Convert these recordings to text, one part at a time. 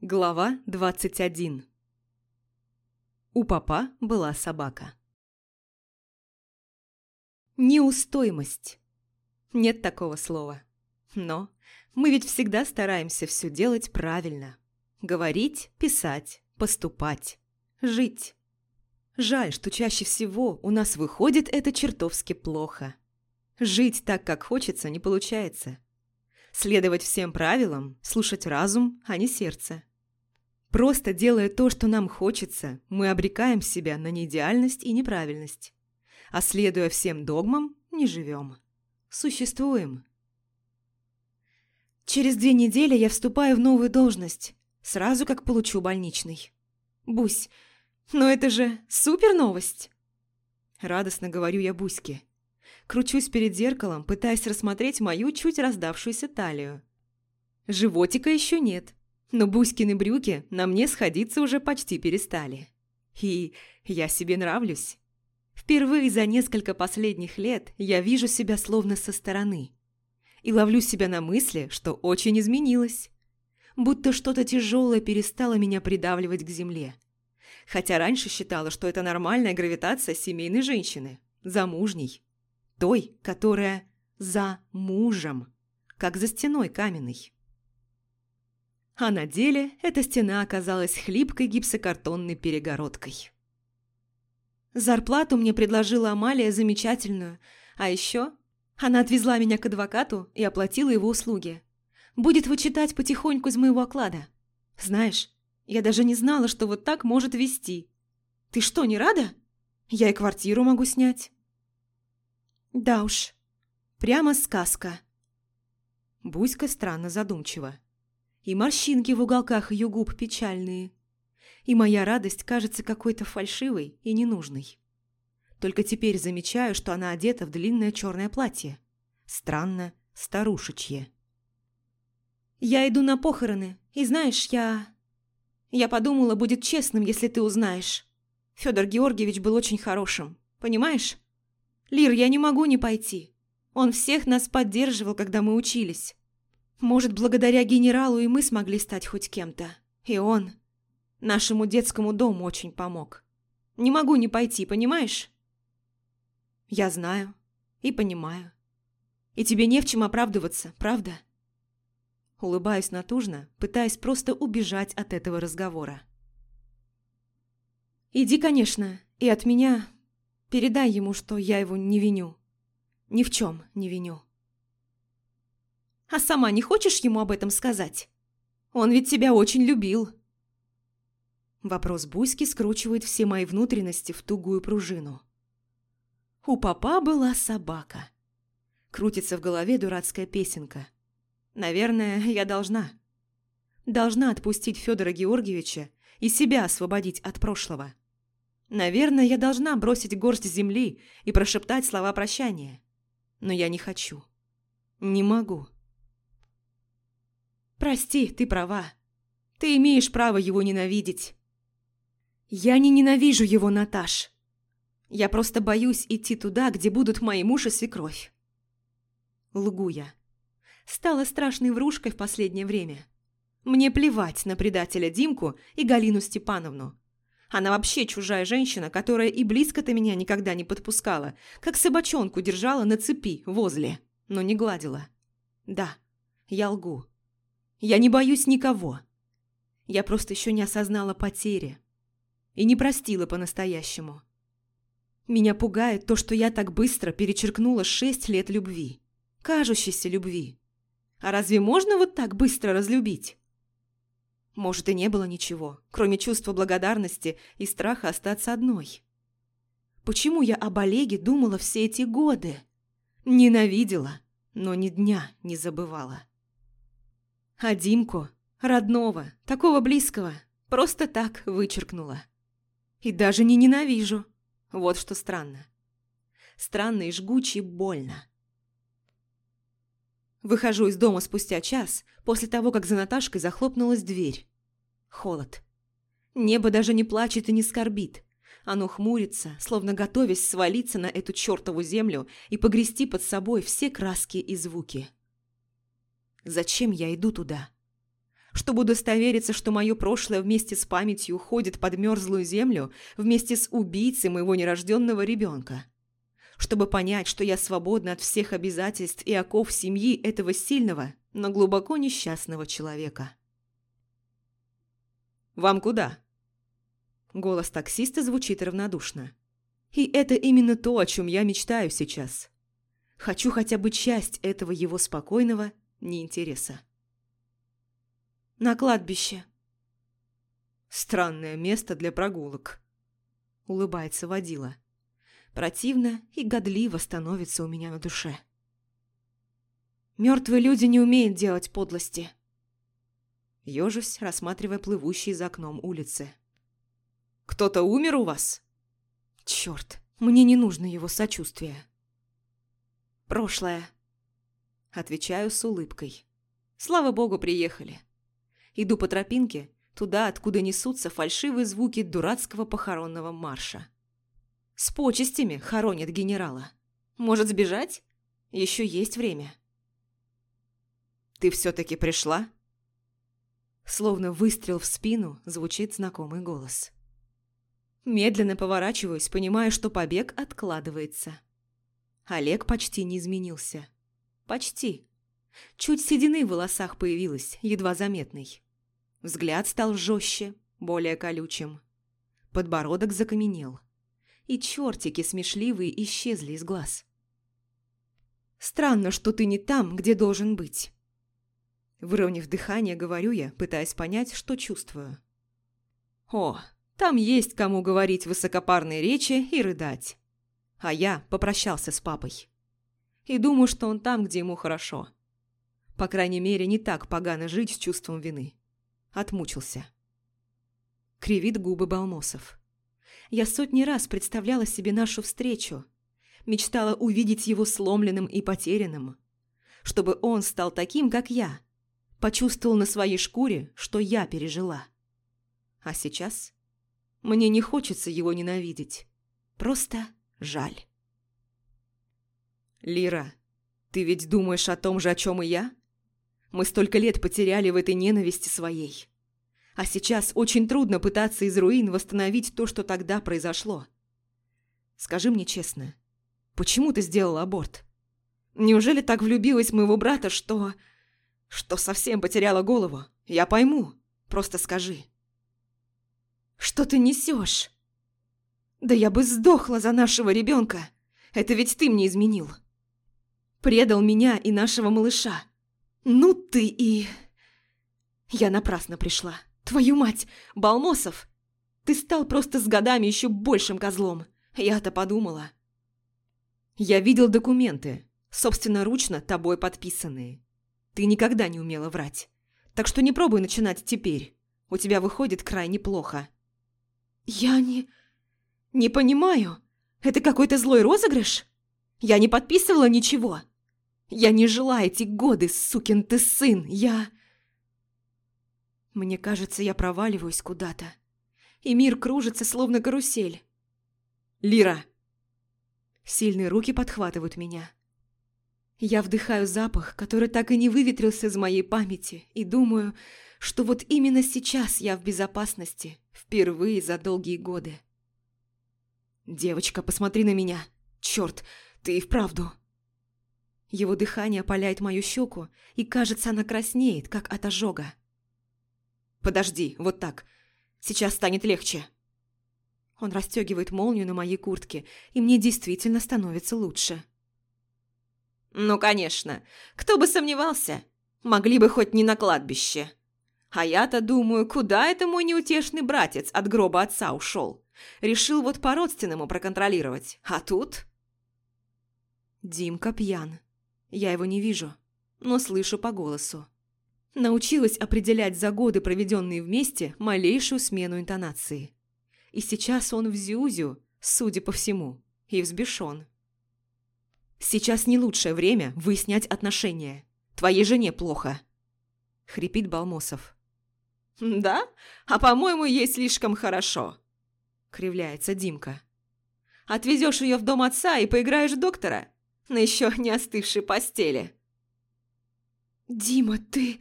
Глава 21 У папа была собака. Неустоймость. Нет такого слова. Но мы ведь всегда стараемся все делать правильно. Говорить, писать, поступать, жить. Жаль, что чаще всего у нас выходит это чертовски плохо. Жить так, как хочется, не получается. Следовать всем правилам, слушать разум, а не сердце. Просто делая то, что нам хочется, мы обрекаем себя на неидеальность и неправильность. А следуя всем догмам, не живем. Существуем. Через две недели я вступаю в новую должность, сразу как получу больничный. Бусь, но это же супер новость! Радостно говорю я Буське. Кручусь перед зеркалом, пытаясь рассмотреть мою чуть раздавшуюся талию. Животика еще нет, но Буськины брюки на мне сходиться уже почти перестали. И я себе нравлюсь. Впервые за несколько последних лет я вижу себя словно со стороны. И ловлю себя на мысли, что очень изменилась. Будто что-то тяжелое перестало меня придавливать к земле. Хотя раньше считала, что это нормальная гравитация семейной женщины, замужней. Той, которая за мужем, как за стеной каменной. А на деле эта стена оказалась хлипкой гипсокартонной перегородкой. Зарплату мне предложила Амалия замечательную, а еще она отвезла меня к адвокату и оплатила его услуги. Будет вычитать потихоньку из моего оклада. Знаешь, я даже не знала, что вот так может вести. Ты что, не рада? Я и квартиру могу снять. Да уж, прямо сказка. Буська странно задумчива и морщинки в уголках ее губ печальные. И моя радость кажется какой-то фальшивой и ненужной. Только теперь замечаю, что она одета в длинное черное платье. Странно, старушечье. «Я иду на похороны, и знаешь, я... Я подумала, будет честным, если ты узнаешь. Федор Георгиевич был очень хорошим, понимаешь? Лир, я не могу не пойти. Он всех нас поддерживал, когда мы учились. Может, благодаря генералу и мы смогли стать хоть кем-то. И он нашему детскому дому очень помог. Не могу не пойти, понимаешь? Я знаю и понимаю. И тебе не в чем оправдываться, правда? Улыбаюсь натужно, пытаясь просто убежать от этого разговора. Иди, конечно, и от меня передай ему, что я его не виню. Ни в чем не виню. А сама не хочешь ему об этом сказать? Он ведь тебя очень любил. Вопрос Буськи скручивает все мои внутренности в тугую пружину. У папа была собака. Крутится в голове дурацкая песенка. Наверное, я должна. Должна отпустить Федора Георгиевича и себя освободить от прошлого. Наверное, я должна бросить горсть земли и прошептать слова прощания. Но я не хочу. Не могу. Прости, ты права. Ты имеешь право его ненавидеть. Я не ненавижу его, Наташ. Я просто боюсь идти туда, где будут мои муж и свекровь. Лгу я. Стала страшной врушкой в последнее время. Мне плевать на предателя Димку и Галину Степановну. Она вообще чужая женщина, которая и близко-то меня никогда не подпускала, как собачонку держала на цепи возле, но не гладила. Да, я лгу. Я не боюсь никого. Я просто еще не осознала потери. И не простила по-настоящему. Меня пугает то, что я так быстро перечеркнула шесть лет любви. Кажущейся любви. А разве можно вот так быстро разлюбить? Может, и не было ничего, кроме чувства благодарности и страха остаться одной. Почему я об Олеге думала все эти годы? Ненавидела, но ни дня не забывала. А Димку, родного, такого близкого, просто так вычеркнула. И даже не ненавижу. Вот что странно. Странно и жгуче больно. Выхожу из дома спустя час, после того, как за Наташкой захлопнулась дверь. Холод. Небо даже не плачет и не скорбит. Оно хмурится, словно готовясь свалиться на эту чертову землю и погрести под собой все краски и звуки. Зачем я иду туда? чтобы удостовериться, что мое прошлое вместе с памятью уходит под мерзлую землю вместе с убийцей моего нерожденного ребенка. Чтобы понять, что я свободна от всех обязательств и оков семьи этого сильного, но глубоко несчастного человека. «Вам куда?» Голос таксиста звучит равнодушно. И это именно то, о чем я мечтаю сейчас. Хочу хотя бы часть этого его спокойного неинтереса. На кладбище. Странное место для прогулок. Улыбается водила. Противно и годливо становится у меня на душе. Мертвые люди не умеют делать подлости. Ёжусь, рассматривая плывущие за окном улицы. «Кто-то умер у вас?» Черт, мне не нужно его сочувствие. Прошлое. Отвечаю с улыбкой. Слава богу, приехали. Иду по тропинке, туда, откуда несутся фальшивые звуки дурацкого похоронного марша. С почестями хоронят генерала. Может сбежать? Еще есть время. «Ты все-таки пришла?» Словно выстрел в спину звучит знакомый голос. Медленно поворачиваюсь, понимая, что побег откладывается. Олег почти не изменился. Почти. Чуть седины в волосах появилась, едва заметный. Взгляд стал жестче, более колючим. Подбородок закаменел. И чертики смешливые исчезли из глаз. «Странно, что ты не там, где должен быть». Выровняв дыхание, говорю я, пытаясь понять, что чувствую. «О, там есть кому говорить высокопарные речи и рыдать. А я попрощался с папой. И думаю, что он там, где ему хорошо. По крайней мере, не так погано жить с чувством вины. Отмучился. Кривит губы Балмосов. Я сотни раз представляла себе нашу встречу. Мечтала увидеть его сломленным и потерянным. Чтобы он стал таким, как я. Почувствовал на своей шкуре, что я пережила. А сейчас мне не хочется его ненавидеть. Просто жаль. Лира, ты ведь думаешь о том же, о чем и я? Мы столько лет потеряли в этой ненависти своей. А сейчас очень трудно пытаться из руин восстановить то, что тогда произошло. Скажи мне честно, почему ты сделала аборт? Неужели так влюбилась в моего брата, что... что совсем потеряла голову? Я пойму. Просто скажи. Что ты несешь? Да я бы сдохла за нашего ребенка. Это ведь ты мне изменил. Предал меня и нашего малыша. Ну ты и... Я напрасно пришла. Твою мать, Балмосов! Ты стал просто с годами еще большим козлом. Я-то подумала. Я видел документы, собственноручно тобой подписанные. Ты никогда не умела врать. Так что не пробуй начинать теперь. У тебя выходит крайне плохо. «Я не... не понимаю. Это какой-то злой розыгрыш? Я не подписывала ничего. Я не жила эти годы, сукин ты сын. Я...» Мне кажется, я проваливаюсь куда-то. И мир кружится, словно карусель. «Лира!» Сильные руки подхватывают меня. Я вдыхаю запах, который так и не выветрился из моей памяти, и думаю, что вот именно сейчас я в безопасности, впервые за долгие годы. «Девочка, посмотри на меня! Черт, ты и вправду!» Его дыхание опаляет мою щеку, и кажется, она краснеет, как от ожога. «Подожди, вот так. Сейчас станет легче». Он расстегивает молнию на моей куртке, и мне действительно становится лучше. «Ну, конечно. Кто бы сомневался. Могли бы хоть не на кладбище». А я-то думаю, куда это мой неутешный братец от гроба отца ушел? Решил вот по-родственному проконтролировать. А тут... Димка пьян. Я его не вижу, но слышу по голосу. Научилась определять за годы, проведенные вместе, малейшую смену интонации. И сейчас он в зюзю, судя по всему, и взбешен. «Сейчас не лучшее время выяснять отношения. Твоей жене плохо», — хрипит Балмосов. «Да? А по-моему, ей слишком хорошо», – кривляется Димка. «Отвезешь ее в дом отца и поиграешь в доктора на еще не остывшей постели». «Дима, ты...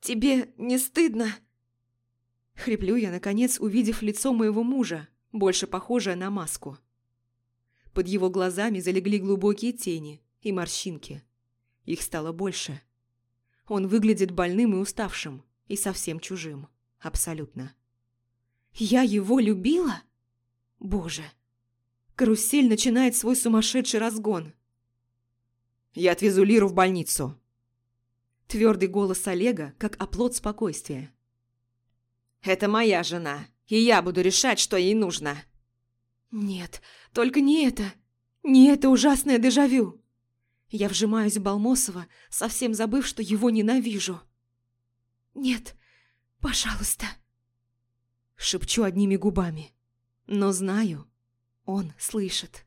тебе не стыдно?» Хриплю я, наконец, увидев лицо моего мужа, больше похожее на маску. Под его глазами залегли глубокие тени и морщинки. Их стало больше. Он выглядит больным и уставшим, и совсем чужим. Абсолютно. «Я его любила? Боже!» Карусель начинает свой сумасшедший разгон. «Я отвезу Лиру в больницу!» Твердый голос Олега, как оплот спокойствия. «Это моя жена, и я буду решать, что ей нужно!» «Нет, только не это! Не это ужасное дежавю!» Я вжимаюсь в Балмосова, совсем забыв, что его ненавижу. «Нет, пожалуйста!» Шепчу одними губами, но знаю, он слышит.